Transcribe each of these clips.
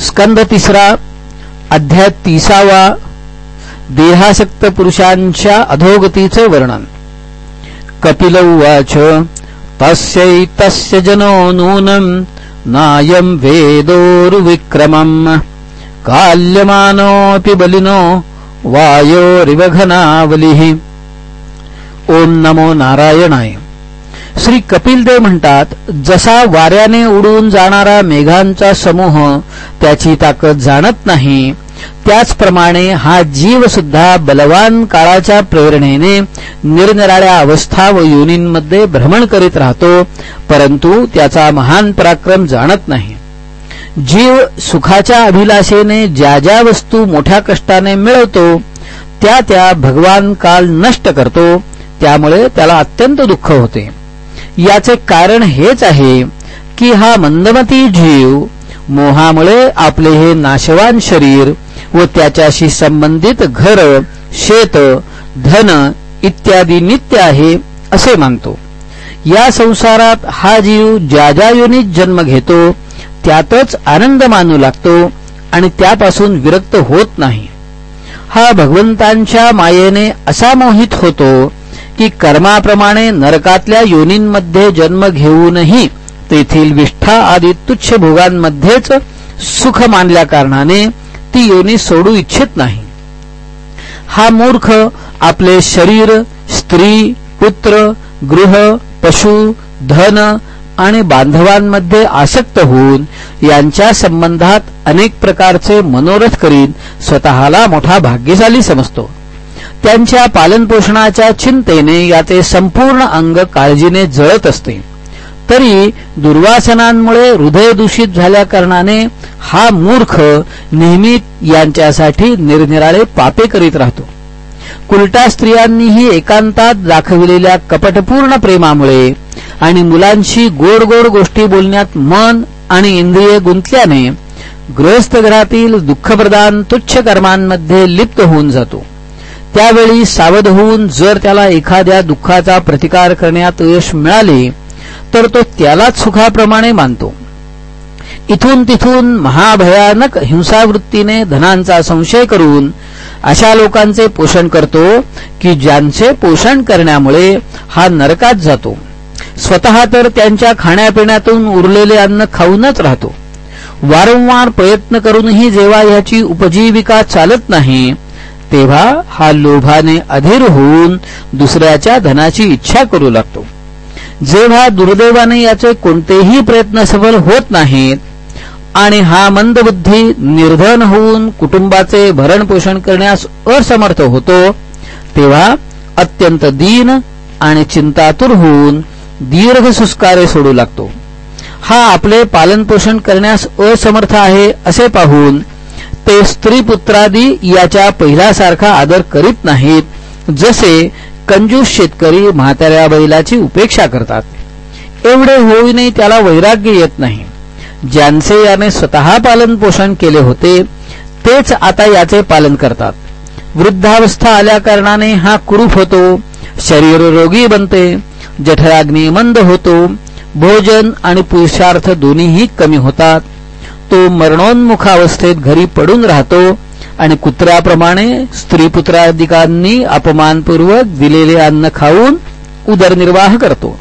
स्कंद तिसरा अध्याय तिसावा देहासक्त पुरुषांच्या अधोगतीचे वर्णन. कपिल उवाच तस्यैतस्य जनो नूनम् नायम् वेदोरुविक्रमम्। काल्यमानोऽपि बलिनो वायोरिवघनावलिः ओम नमो नारायणाय। श्री कपिलदेव म्हणतात जसा वाऱ्याने उडून जाणारा मेघांचा समूह त्याची ताकद जाणत नाही त्याचप्रमाणे हा जीव सुद्धा बलवान काळाच्या प्रेरणेने निरनिराळ्या अवस्था व योनींमध्ये भ्रमण करीत राहतो परंतु त्याचा महान पराक्रम जाणत नाही. जीव सुखाच्या अभिलाषेने ज्या ज्या वस्तू मोठ्या कष्टाने मिळवतो त्या त्या भगवान काल नष्ट करतो त्यामुळे त्याला अत्यंत दुःख होते. याचे कारण हेच आहे की हा मंदमती जीव मोहामुळे आपले हे नाशवान शरीर व त्याच्याशी संबंधित घर शेत धन इत्यादी नित्य आहे असे मानतो. या संसारात हा जीव ज्या ज्या योनीत जन्म घेतो त्यातच आनंद मानू लागतो आणि त्यापासून विरक्त होत नाही. हा भगवंतांच्या मायेने असा मोहित होतो की कर्माप्रमाणे नरकातल्या योनींमध्ये जन्म घेऊनही तेथील विष्ठा आदी तुच्छ भोगांमध्येच सुख मानल्या कारणाने ती योनी सोडू इच्छित नाही. हा मूर्ख आपले शरीर स्त्री पुत्र गृह पशु धन आणि बांधवांमध्ये आसक्त होऊन यांच्या संबंधात अनेक प्रकारचे मनोरथ करीत स्वतःला मोठा भाग्यशाली समजतो. त्यांच्या पालनपोषणाच्या चिंतेने याचे संपूर्ण अंग काळजीने जळत असते. तरी दुर्वासनांमुळे हृदय दूषित झाल्या कारणाने हा मूर्ख नेहमी यांच्यासाठी निरनिराळे पापे करीत राहतो. कुलटा स्त्रियांनीही एकांतात दाखविलेल्या कपटपूर्ण प्रेमामुळे आणि मुलांशी गोड गोड गोष्टी बोलण्यात मन आणि इंद्रिय गुंतल्याने गृहस्थ घरातील दुःखप्रदान तुच्छ कर्मांमध्ये लिप्त होऊन जातो. त्यावेळी सावध होऊन जर त्याला एखाद्या दुःखाचा प्रतिकार करण्यात यश मिळाले तर तो त्यालाच सुखाप्रमाणे मानतो. इथून तिथून महाभयानक हिंसावृत्तीने धनांचा संशय करून अशा लोकांचे पोषण करतो की ज्यांचे पोषण करण्यामुळे हा नरकात जातो. स्वतः तर त्यांच्या खाण्यापिण्यातून उरलेले अन्न खाऊनच राहतो. वारंवार प्रयत्न करूनही जेव्हा ह्याची उपजीविका चालत नाही तेव्हा हा लोभाने अधीर होऊन दुसऱ्याच्या धनाची इच्छा करू लागतो. जेव्हा दुर्दैवाने याचे कोणतेही प्रयत्न सफल होत नाहीत आणि हा मंदबुद्धी निर्धन होऊन कुटुंबाचे भरणपोषण करण्यास असमर्थ होतो तेव्हा अत्यंत दीन आणि चिंतातुर होऊन दीर्घ सुस्कारे सोडू लागतो. हा आपले पालनपोषण करण्यास असमर्थ आहे असे पाहून ते स्त्री पुत्रादी याच्या पहिल्यासारखा आदर करीत नाहीत जसे कंजूस शेतकरी म्हाताऱ्या बैलाची उपेक्षा करतात. एवढे होऊनही त्याला वैराग्य येत नाही. ज्यांचे याने स्वतः पालन पोषण केले होते तेच आता याचे पालन करतात. वृद्धावस्था आल्या कारणाने हा कुरूप होतो शरीर रोगी बनते जठराग्नी मंद होतो भोजन आणि पुरुषार्थ दोन्हीही कमी होतात. तो मरणोन्मुख अवस्थेत घरी पडून राहतो आणि कुत्र्याप्रमाणे स्त्री पुत्राधिकांनी अपमानपूर्वक दिलेले अन्न खाऊन उदरनिर्वाह करतो.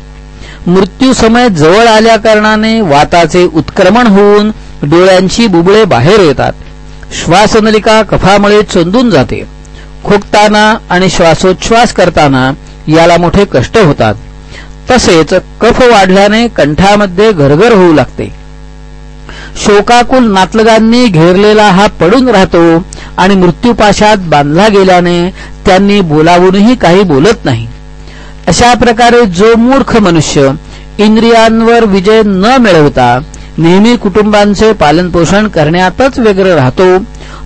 मृत्यू समय जवळ आल्या कारणाने वाताचे उत्क्रमण होऊन डोळ्यांची बुबळे बाहेर येतात. श्वासनलिका कफामुळे चोंदून जाते. खोकताना आणि श्वासोच्छ्वास करताना याला मोठे कष्ट होतात. तसेच कफ वाढल्याने कंठामध्ये घरघर होऊ लागते. शोकाकुल नातलगांनी घेरलेला हा पडून राहतो आणि मृत्यूपाशात बांधला गेल्याने त्यांनी बोलावूनही काही बोलत नाही. अशा प्रकारे जो मूर्ख मनुष्य इंद्रियांवर विजय न मिळवता नेहमी कुटुंबांचे पालनपोषण करण्यातच व्यग्र राहतो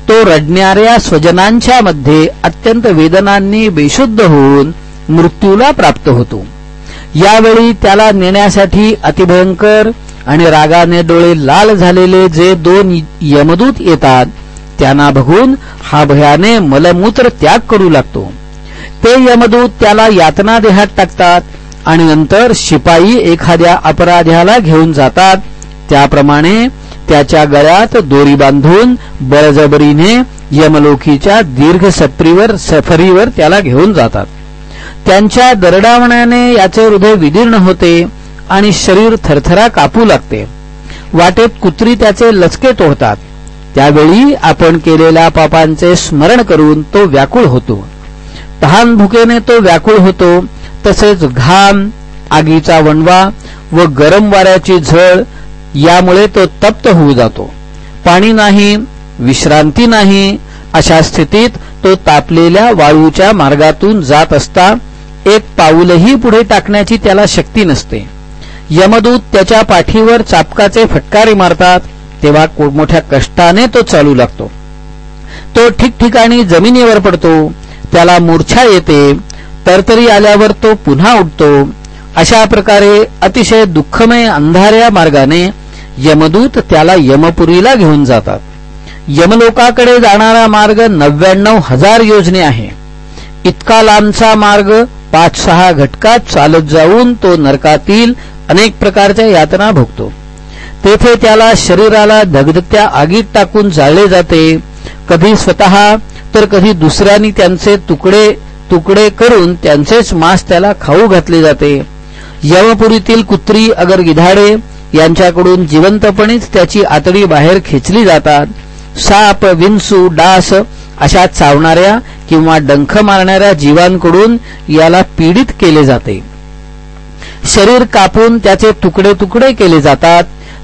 तो रडणाऱ्या स्वजनांच्या मध्ये अत्यंत वेदनांनी बेशुद्ध होऊन मृत्यूला प्राप्त होतो. यावेळी त्याला नेण्यासाठी अतिभयंकर आणि रागाने डोळे लाल झालेले जे दोन यमदूत येतात त्यांना बघून हा भयाने मलमूत्र त्याग करू लागतो. ते यमदूत त्याला यातना देहात टाकतात आणि नंतर शिपाई एखाद्या अपराध्याला घेऊन जातात. त्याप्रमाणे त्याच्या गळ्यात दोरी बांधून बळजबरीने यमलोकीच्या दीर्घ सत्रीवर सफरीवर त्याला घेऊन जातात. त्यांच्या दरडावण्याने याचे हृदय विदीर्ण होते. आणि शरीर थरथरा कापू लागते. वाटेत कुत्री त्याचे लचके तोडतात. त्यावेळी आपण केलेल्या पापांचे स्मरण करून तो व्याकुळ होतो. तहान भुकेने तो व्याकुळ होतो तसेच घाम आगीचा वणवा व गरम वाऱ्याची झळ यामुळे तो तप्त होऊ जातो. पाणी नाही विश्रांती नाही अशा स्थितीत तो तापलेल्या वाळूच्या मार्गातून जात असता एक पाऊलही पुढे टाकण्याची त्याला शक्ती नसते. यमदूत त्याच्या पाठीवर चापकाचे फटकारे मारतात तेव्हा मोठ्या कष्टाने तो चालू लागतो. तो ठिकठिकाणी जमिनीवर पडतो त्याला मूर्छा येते तरतरी आल्यावर तो पुन्हा उठतो. अशा प्रकारे अतिशय दुःखमय अंधाऱ्या मार्गाने यमदूत त्याला यमपुरीला घेऊन जातात. यमलोकाकडे जाणारा मार्ग नव्याण्णव हजार योजने आहे. इतका लांबचा मार्ग पाच सहा घटकात चालत जाऊन तो नरकातील अनेक प्रकारच्या यातना भोगतो. तेथे त्याला शरीराला धगधगत्या आगीत टाकून जाळले जाते. कधी स्वतः तर कधी दुसऱ्यांनी त्यांचे तुकडे तुकडे करून त्यांचेच मांस त्याला खाऊ घातले जाते. यमपुरीतील कुत्री अगर गिधाडे यांच्याकडून जिवंतपणेच त्याची आतडी बाहेर खेचली जातात. साप विंसू डास अशा चावणाऱ्या किंवा डंख मारणाऱ्या जीवांकडून याला पीडित केले जाते. शरीर कापून त्याचे तुकडे तुकडे केले जातात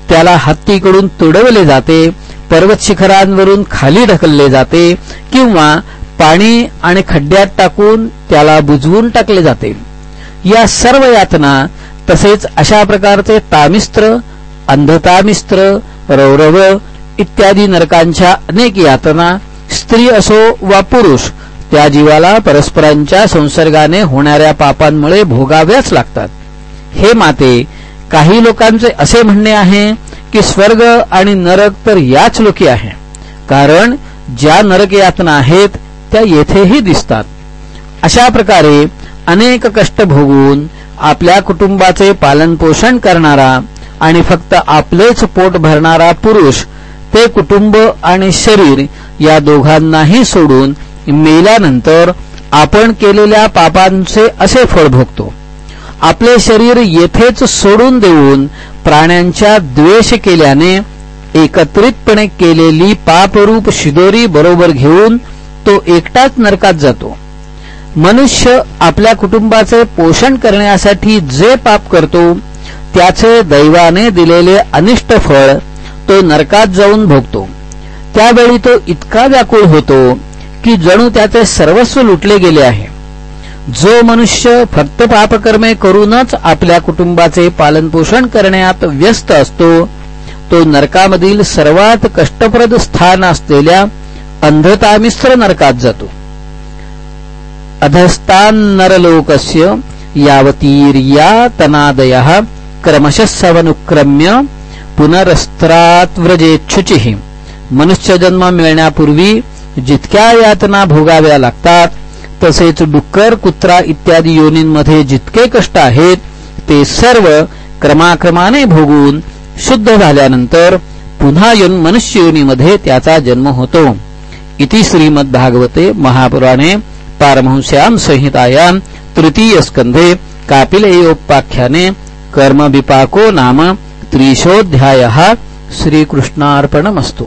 त्याला हत्तीकडून तुडवले जाते पर्वत शिखरांवरून खाली ढकलले जाते किंवा पाणी आणि खड्ड्यात टाकून त्याला बुजवून टाकले जाते. या सर्व यातना तसेच अशा प्रकारचे तामिस्त्र अंधतामिस्त्र रौरव इत्यादी नरकांच्या अनेक यातना स्त्री असो वा पुरुष त्या जीवाला परस्परांच्या संसर्गाने होणाऱ्या पापांमुळे भोगाव्याच लागतात. हे माते काही लोकांचे असे म्हणणे आहे की स्वर्ग आणि नरक तर याच लोकी आहे. कारण ज्या नरक यातना आहेत त्या येथेही दिसतात. अशा प्रकारे अनेक कष्ट भोगून आपल्या कुटुंबाचे पालनपोषण करणारा आणि फक्त आपलेच पोट भरणारा पुरुष ते कुटुंब आणि शरीर या दोघांनाही सोडून मेल्यानंतर आपण केलेल्या पापांचे असे फळ भोगतो. आपले शरीर येथेच सोडून देऊन प्राण्यांच्या द्वेष केल्याने एकत्रितपणे केलेली पापरूप शिदोरी बरोबर घेऊन तो एकटाच नरकात जातो. मनुष्य आपल्या कुटुंबाचे पोषण करण्यासाठी जे पाप करतो त्याचे दैवाने दिलेले अनिष्ट फळ तो नरकात जाऊन भोगतो. त्यावेळी तो इतका व्याकुळ होतो की जणू त्याचे सर्वस्व लुटले गेले आहे. जो मनुष्य फक्त पापकर्मे करूनच आपल्या कुटुंबाचे पालनपोषण करण्यात व्यस्त असतो तो नरकामधील सर्वात कष्टप्रद स्थान असलेल्या अंधतामिस्त्र नरकात जातो. अधस्तान नरलोकस्य यावतीर्या तनादय क्रमशः सवनुक्रम्य पुनरस्त्रात व्रजेच्छुची. मनुष्य जन्म मिळण्यापूर्वी जितक्या यातना भोगाव्या लागतात तसेच डुक्कर कुत्रा इत्यादी योनींमध्ये जितके कष्ट आहेत ते सर्व क्रमाक्रमाने भोगून शुद्ध झाल्यानंतर पुन्हा येऊन मनुष्य योनीमध्ये त्याचा जन्म होतो. इति श्रीमद्भागवते महापुराणे पारमहंस्यां संहितायां तृतीय स्कंधे कापिलेयोपाख्याने कर्मविपाको नाम त्रिशोऽध्यायः. श्रीकृष्णार्पणमस्तु.